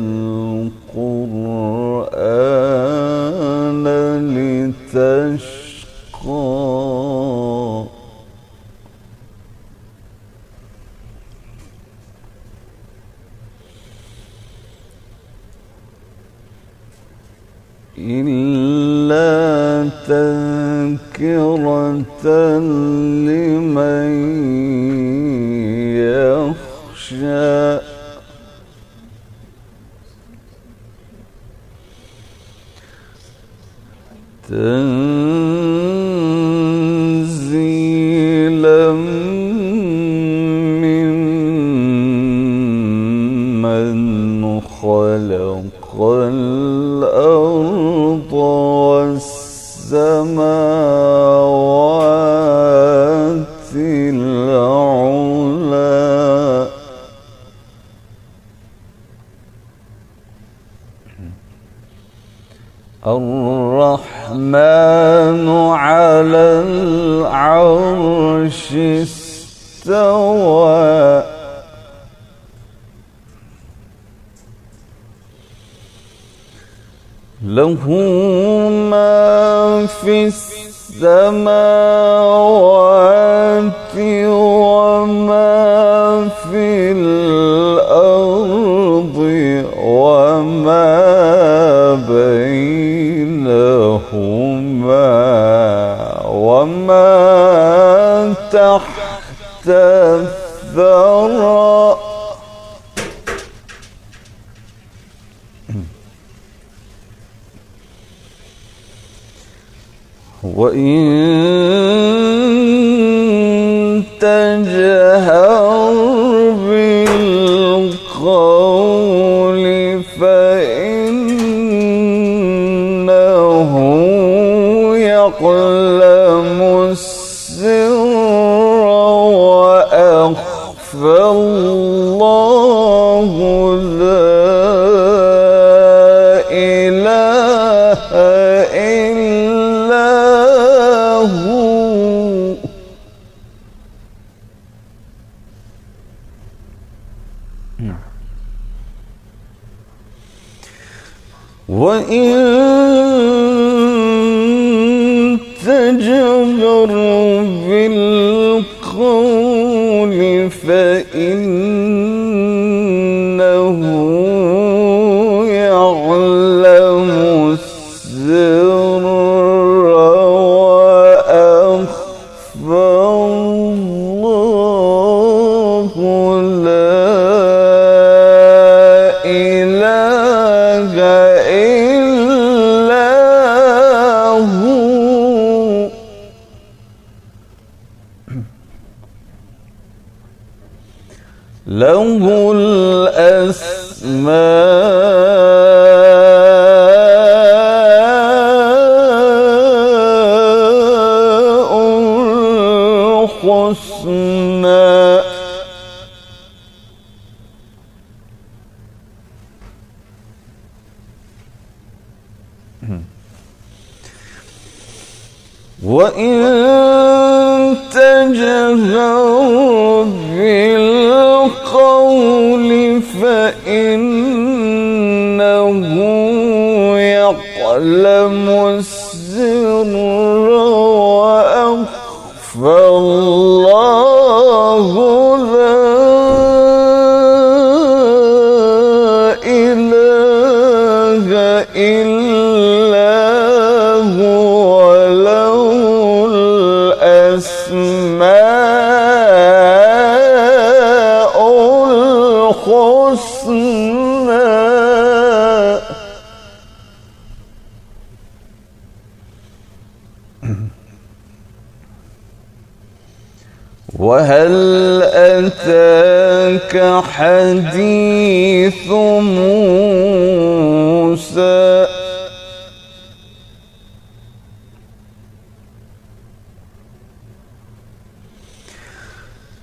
عليك 嗯 العرش استوى. له ما في السماوات وما في الأرض وما بينهما وما تحت الثرى. وإن تجهر وإن الحسنى وإن تجهر بالقول فإنه يعلم السر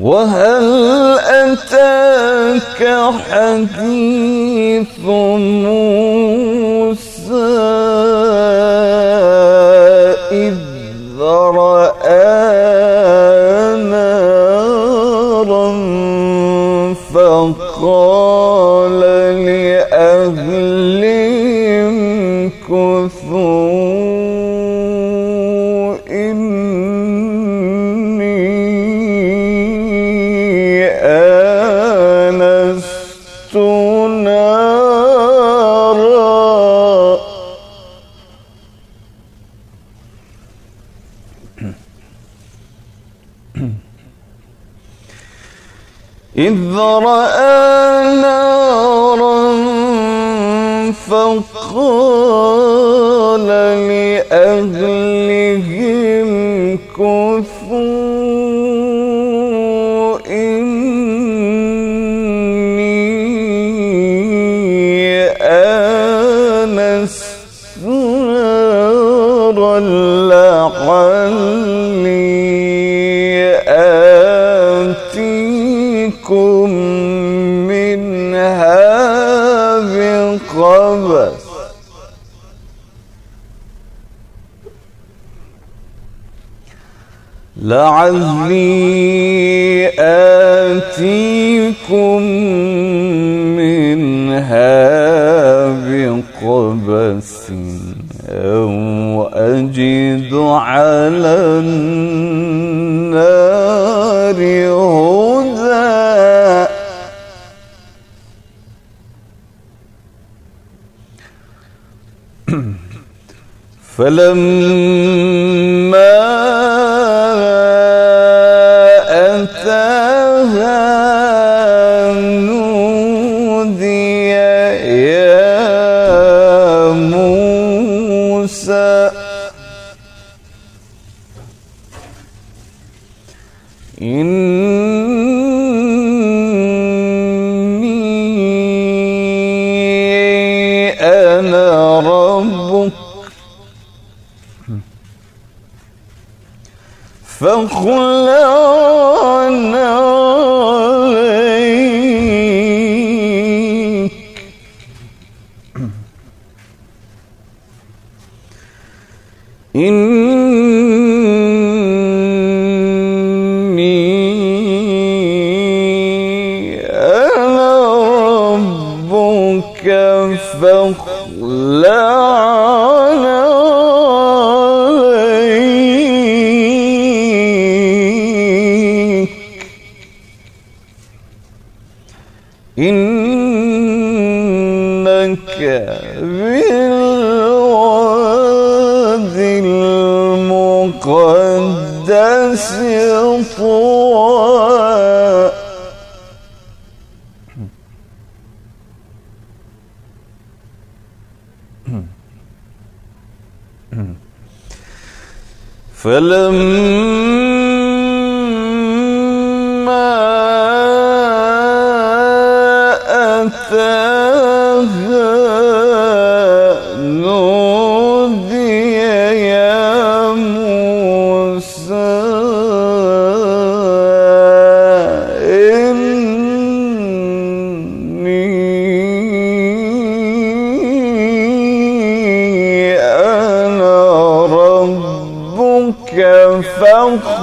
وهل أتاك حديث موسى إذ رأى نارا فقال لأهلهم كثوا إني إذ رأى نارا فقال لعلي آتيكم منها بقبس أو أجد على النار هدى. فلما موسى إني فلما أتاها down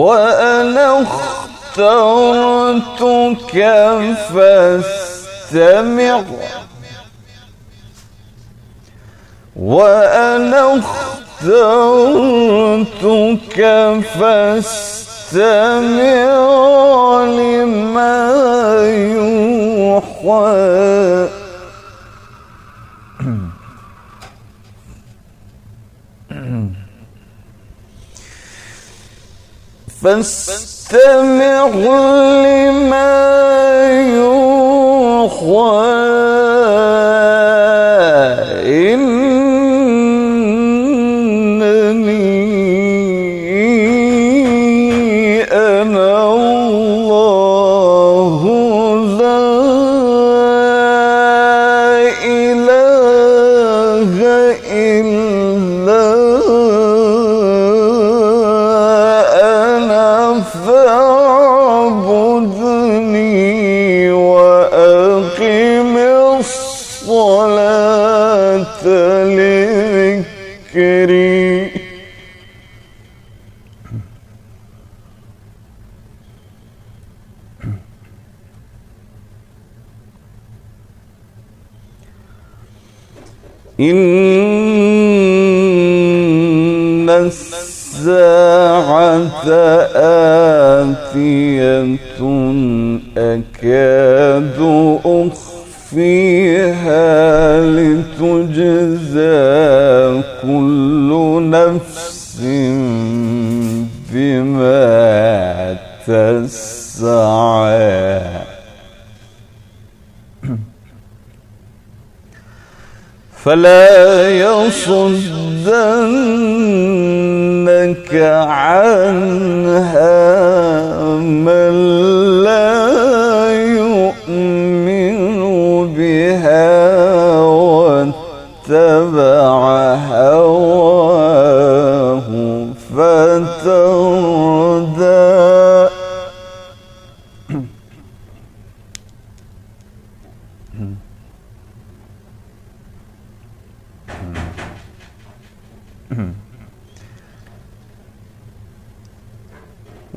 وأنا اخترتك فاستمع. وأنا اخترتك فاستمع لما يوحى. فاستمع لما يوحى إن الساعة آتية أكاد أخفيها لتجزى كل نفس بما تسعى. فلا يصدنك عنها هواه فتردى.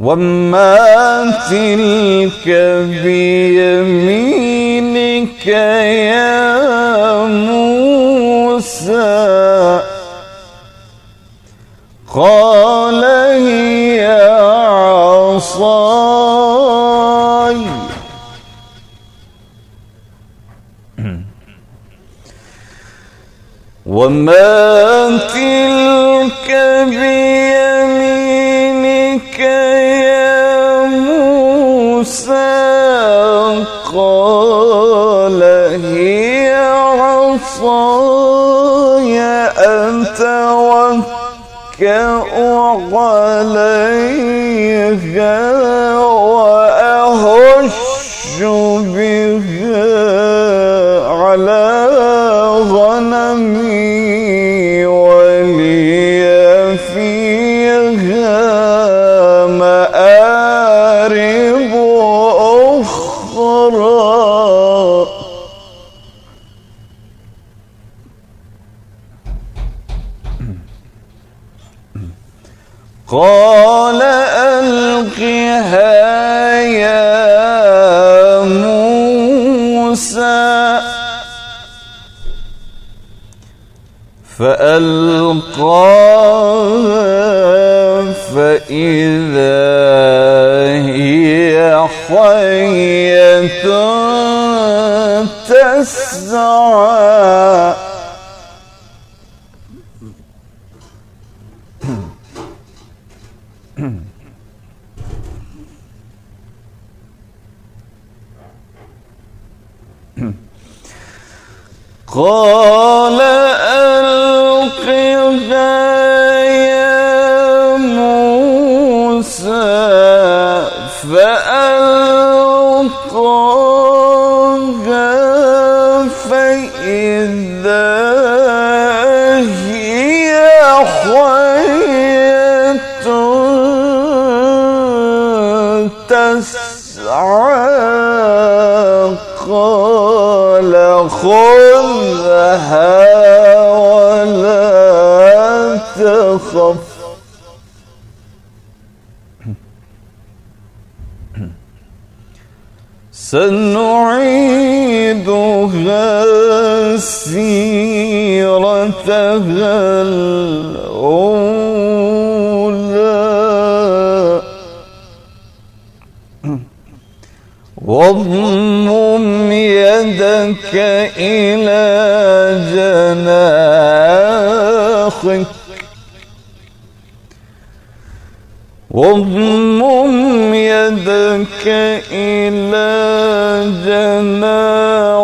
وما تلك بيمينك يا وما فألقاها فإذا هي حية. سنعيدها سيرتها الأولى. واضمم يدك إلى جناحك. واضمم يدك إلى جناحك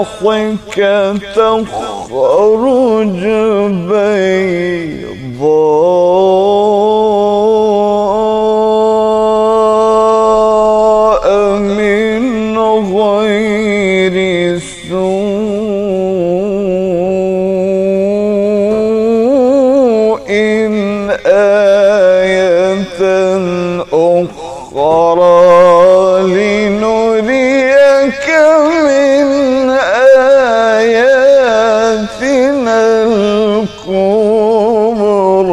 تخرج بيضاء الكبرى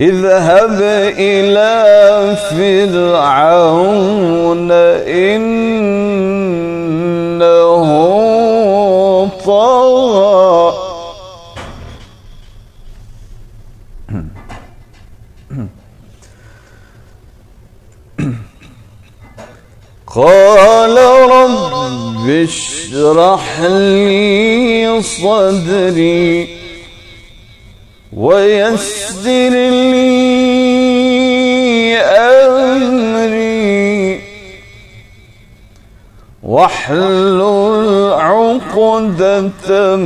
اذهب إلى فرعون إنه قال رب اشرح لي صدري ويسر لي أمري واحلل عقدة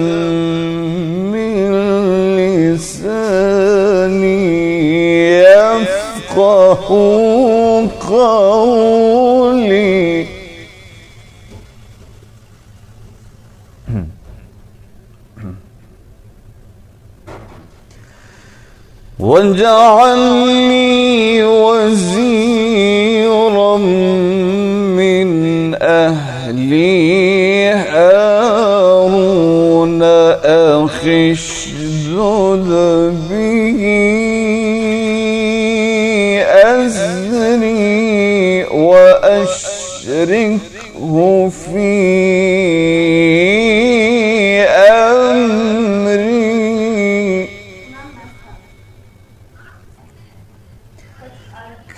من لساني يفقه قولي. واجعل لي وزيرا من أهلي هارون أخي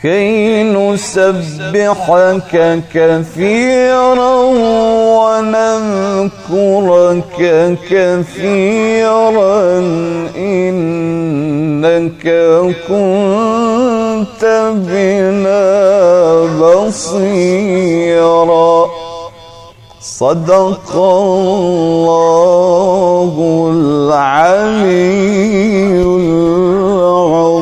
كي نسبحك كثيرا ونذكرك كثيرا إنك كنت بنا بصيرا. صدق الله العلي العظيم.